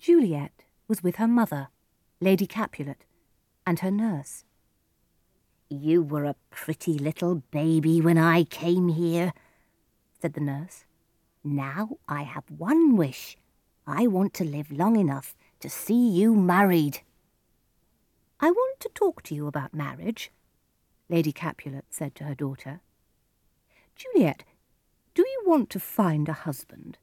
Juliet was with her mother, Lady Capulet, and her nurse. You were a pretty little baby when I came here, said the nurse. Now I have one wish. I want to live long enough to see you married. I want to talk to you about marriage, Lady Capulet said to her daughter. Juliet, do you want to find a husband?